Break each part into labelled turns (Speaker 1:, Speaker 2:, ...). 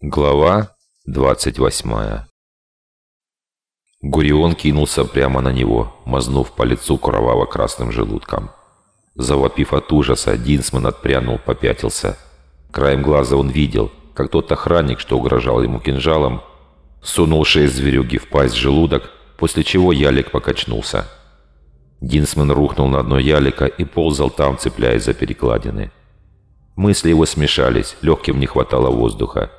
Speaker 1: Глава 28 Гурион кинулся прямо на него, мазнув по лицу кроваво-красным желудком. Завопив от ужаса, Динсман отпрянул, попятился. Краем глаза он видел, как тот охранник, что угрожал ему кинжалом, сунул шесть зверюги в пасть желудок, после чего ялик покачнулся. Динсман рухнул на дно ялика и ползал там, цепляясь за перекладины. Мысли его смешались, легким не хватало воздуха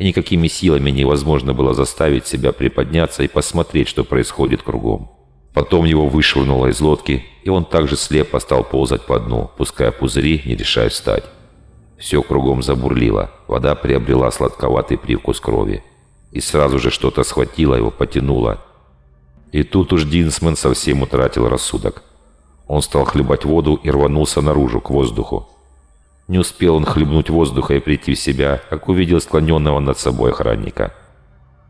Speaker 1: и никакими силами невозможно было заставить себя приподняться и посмотреть, что происходит кругом. Потом его вышвырнуло из лодки, и он также слепо стал ползать по дну, пуская пузыри, не решая встать. Все кругом забурлило, вода приобрела сладковатый привкус крови. И сразу же что-то схватило его, потянуло. И тут уж Динсмен совсем утратил рассудок. Он стал хлебать воду и рванулся наружу, к воздуху. Не успел он хлебнуть воздуха и прийти в себя, как увидел склоненного над собой охранника.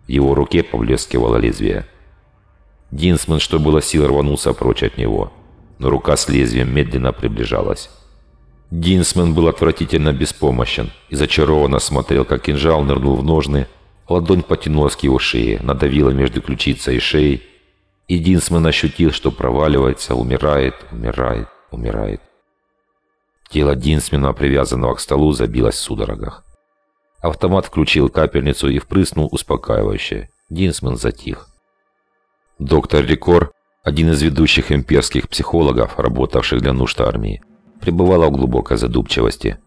Speaker 1: В его руке поблескивало лезвие. Динсман, что было сил, рванулся прочь от него, но рука с лезвием медленно приближалась. Динсман был отвратительно беспомощен и зачарованно смотрел, как кинжал нырнул в ножны, ладонь потянулась к его шее, надавила между ключицей и шеей, и Динсман ощутил, что проваливается, умирает, умирает, умирает. Тело Динсмена, привязанного к столу, забилось в судорогах. Автомат включил капельницу и впрыснул успокаивающее. Динсмен затих. Доктор Рикор, один из ведущих имперских психологов, работавших для нужд армии, пребывала в глубокой задумчивости.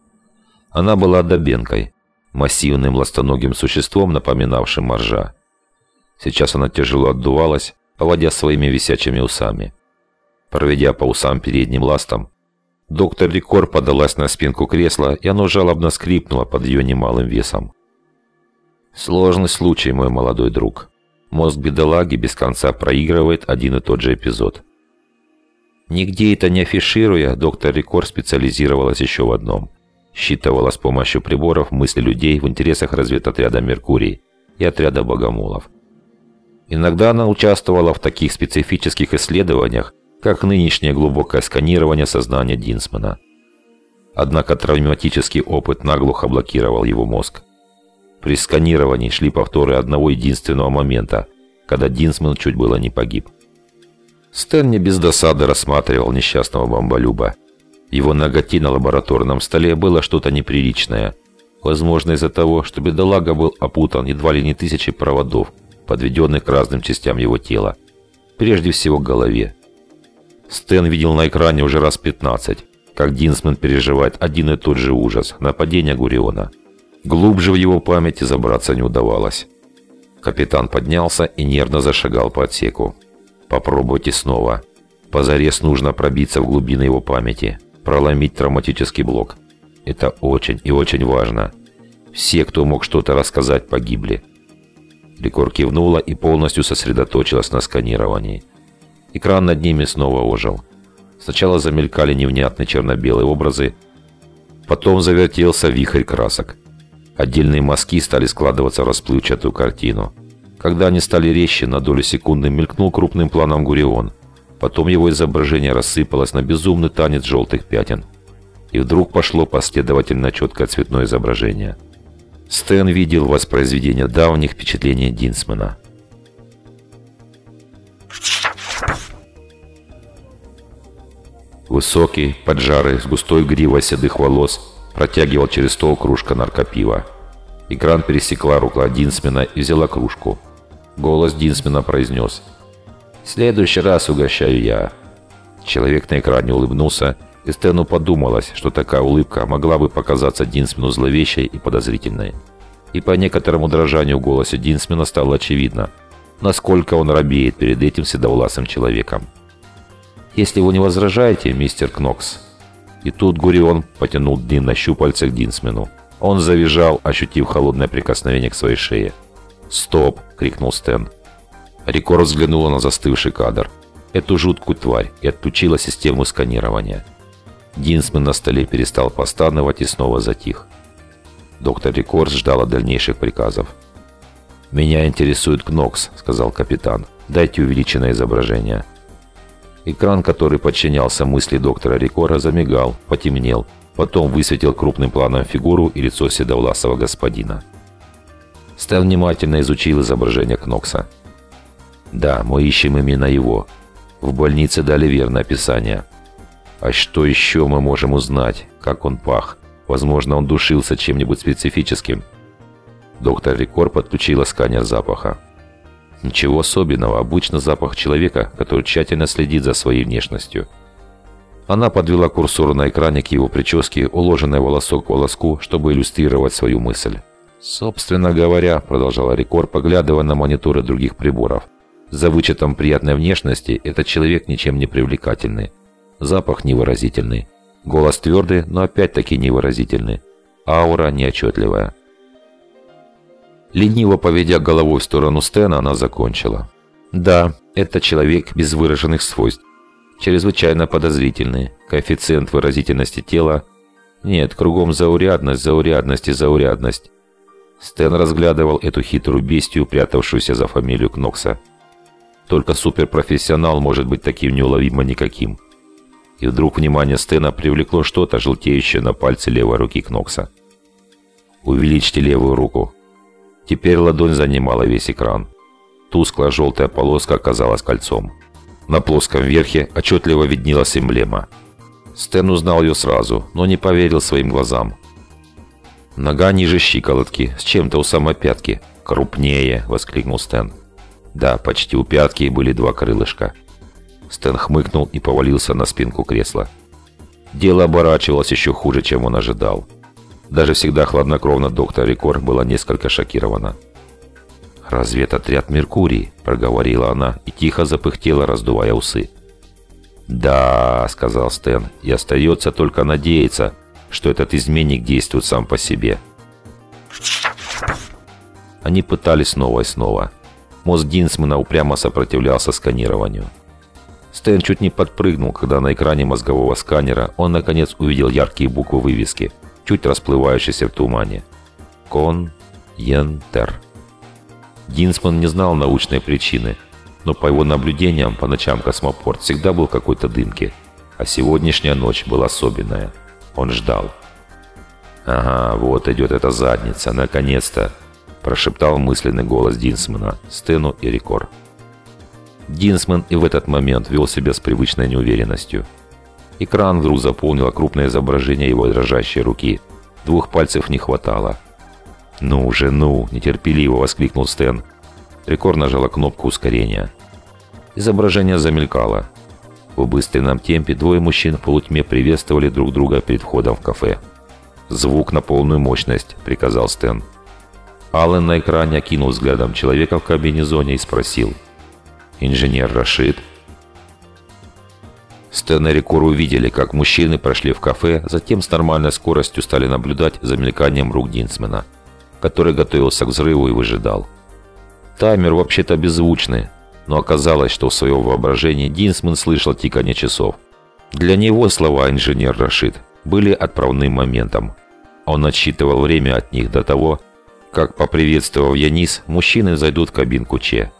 Speaker 1: Она была добенкой, массивным ластоногим существом, напоминавшим моржа. Сейчас она тяжело отдувалась, поводя своими висячими усами. Проведя по усам передним ластом, Доктор Рикор подалась на спинку кресла, и оно жалобно скрипнуло под ее немалым весом. Сложный случай, мой молодой друг. Мозг бедолаги без конца проигрывает один и тот же эпизод. Нигде это не афишируя, доктор Рикор специализировалась еще в одном. Считывала с помощью приборов мысли людей в интересах разведотряда «Меркурий» и отряда богомолов. Иногда она участвовала в таких специфических исследованиях, как нынешнее глубокое сканирование сознания Динсмана. Однако травматический опыт наглухо блокировал его мозг. При сканировании шли повторы одного единственного момента, когда Динсман чуть было не погиб. Стэн не без досады рассматривал несчастного бомболюба. Его ноготи на лабораторном столе было что-то неприличное. Возможно, из-за того, что бедолага был опутан едва ли не тысячи проводов, подведенных к разным частям его тела. Прежде всего голове. Стэн видел на экране уже раз 15, как Динсмен переживает один и тот же ужас – нападение Гуриона. Глубже в его памяти забраться не удавалось. Капитан поднялся и нервно зашагал по отсеку. «Попробуйте снова. Позарез нужно пробиться в глубины его памяти, проломить травматический блок. Это очень и очень важно. Все, кто мог что-то рассказать, погибли». Ликор кивнула и полностью сосредоточилась на сканировании – Экран над ними снова ожил. Сначала замелькали невнятные черно-белые образы, потом завертелся вихрь красок. Отдельные мазки стали складываться в расплывчатую картину. Когда они стали резче, на долю секунды мелькнул крупным планом Гурион. Потом его изображение рассыпалось на безумный танец желтых пятен. И вдруг пошло последовательно четкое цветное изображение. Стэн видел воспроизведение давних впечатлений Динсмена – Высокий, поджарый, с густой гривой седых волос, протягивал через стол кружка наркопива. Экран пересекла рука Динсмена и взяла кружку. Голос Динсмена произнес. «В следующий раз угощаю я». Человек на экране улыбнулся, и Стэну подумалось, что такая улыбка могла бы показаться Динсмену зловещей и подозрительной. И по некоторому дрожанию в голосе Динсмена стало очевидно, насколько он робеет перед этим седовласым человеком. «Если вы не возражаете, мистер Кнокс». И тут Гурион потянул длинно щупальце к Динсмену. Он завизжал, ощутив холодное прикосновение к своей шее. «Стоп!» — крикнул Стэн. Рикор взглянула на застывший кадр. Эту жуткую тварь и отключила систему сканирования. Динсмен на столе перестал постановать и снова затих. Доктор Рикорс ждала дальнейших приказов. «Меня интересует Кнокс», — сказал капитан. «Дайте увеличенное изображение». Экран, который подчинялся мысли доктора Рикора, замигал, потемнел, потом высветил крупным планом фигуру и лицо седовласого господина. Стэн внимательно изучил изображение Кнокса. «Да, мы ищем именно его. В больнице дали верное описание. А что еще мы можем узнать? Как он пах? Возможно, он душился чем-нибудь специфическим?» Доктор Рикор подключила сканер запаха. Ничего особенного, обычно запах человека, который тщательно следит за своей внешностью. Она подвела курсор на экране к его прическе, уложенной волосок к волоску, чтобы иллюстрировать свою мысль. «Собственно говоря», — продолжала Рикор, поглядывая на мониторы других приборов, «за вычетом приятной внешности этот человек ничем не привлекательный. Запах невыразительный. Голос твердый, но опять-таки невыразительный. Аура неотчетливая». Лениво поведя головой в сторону Стена, она закончила. «Да, это человек без выраженных свойств. Чрезвычайно подозрительный. Коэффициент выразительности тела... Нет, кругом заурядность, заурядность и заурядность. Стэн разглядывал эту хитрую бестию, прятавшуюся за фамилию Кнокса. Только суперпрофессионал может быть таким неуловимо никаким. И вдруг внимание Стэна привлекло что-то, желтеющее на пальце левой руки Кнокса. «Увеличьте левую руку». Теперь ладонь занимала весь экран. Тусклая желтая полоска оказалась кольцом. На плоском верхе отчетливо виднелась эмблема. Стэн узнал ее сразу, но не поверил своим глазам. Нога ниже щиколотки, с чем-то у самой пятки. «Крупнее!» – воскликнул Стэн. Да, почти у пятки были два крылышка. Стэн хмыкнул и повалился на спинку кресла. Дело оборачивалось еще хуже, чем он ожидал. Даже всегда хладнокровно доктор Рикор была несколько шокирована. «Разведотряд Меркурий», – проговорила она и тихо запыхтела, раздувая усы. «Да», – сказал Стэн, – «и остается только надеяться, что этот изменник действует сам по себе. Они пытались снова и снова. Мозг Динсмана упрямо сопротивлялся сканированию. Стэн чуть не подпрыгнул, когда на экране мозгового сканера он наконец увидел яркие буквы вывески, чуть расплывающиеся в тумане. Кон Ентер. Динсман не знал научной причины, но по его наблюдениям по ночам космопорт всегда был какой-то дымки, а сегодняшняя ночь была особенная – он ждал. «Ага, вот идет эта задница, наконец-то!» прошептал мысленный голос Динсмана, Стэну и Рикор. Динсман и в этот момент вел себя с привычной неуверенностью. Экран вдруг заполнило крупное изображение его дрожащей руки. Двух пальцев не хватало. «Ну уже, ну!» – нетерпеливо воскликнул Стэн. Рикор нажала кнопку ускорения. Изображение замелькало. В убыстренном темпе двое мужчин в полутьме приветствовали друг друга перед входом в кафе. «Звук на полную мощность», — приказал Стэн. Аллен на экране окинул взглядом человека в кабинезоне и спросил. «Инженер Рашид?» Стэн и Рикор увидели, как мужчины прошли в кафе, затем с нормальной скоростью стали наблюдать за мельканием рук Динсмена, который готовился к взрыву и выжидал. Таймер вообще-то беззвучный, но оказалось, что в своем воображении Динсман слышал тикание часов. Для него слова инженер Рашид были отправным моментом. Он отсчитывал время от них до того, как, поприветствовав Янис, мужчины зайдут в кабинку Че.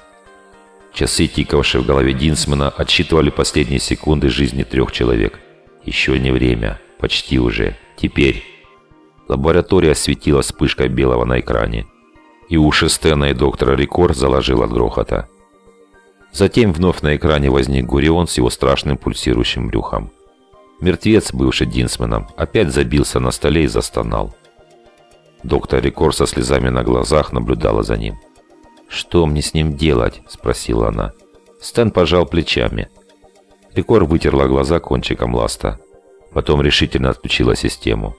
Speaker 1: Часы, тикавшие в голове Динсмана, отсчитывали последние секунды жизни трех человек. Еще не время. Почти уже. Теперь. Лаборатория осветила вспышкой белого на экране. И уши Стена и доктора Рикор заложил от грохота. Затем вновь на экране возник Гурион с его страшным пульсирующим брюхом. Мертвец, бывший Динсменом, опять забился на столе и застонал. Доктор Рикор со слезами на глазах наблюдала за ним. «Что мне с ним делать?» – спросила она. Стэн пожал плечами. Рикор вытерла глаза кончиком ласта. Потом решительно отключила систему.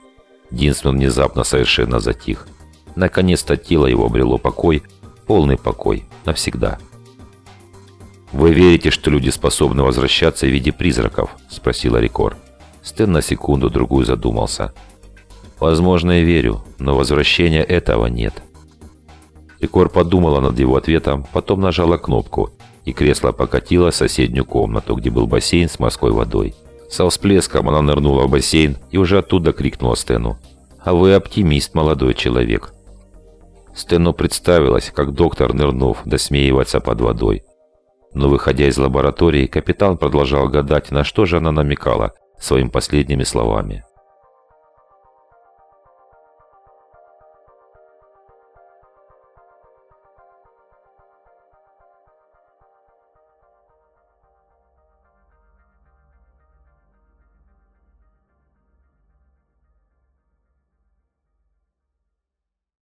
Speaker 1: Динсмен внезапно совершенно затих. Наконец-то тело его обрело покой, полный покой, навсегда. «Вы верите, что люди способны возвращаться в виде призраков?» – спросила Рикор. Стэн на секунду-другую задумался. «Возможно, я верю, но возвращения этого нет». Рикор подумала над его ответом, потом нажала кнопку, и кресло покатило в соседнюю комнату, где был бассейн с морской водой. Со всплеском она нырнула в бассейн и уже оттуда крикнула Стэну. «А вы оптимист, молодой человек!» Стэну представилось, как доктор, нырнув, досмеивается под водой. Но выходя из лаборатории, капитан продолжал гадать, на что же она намекала своими последними словами.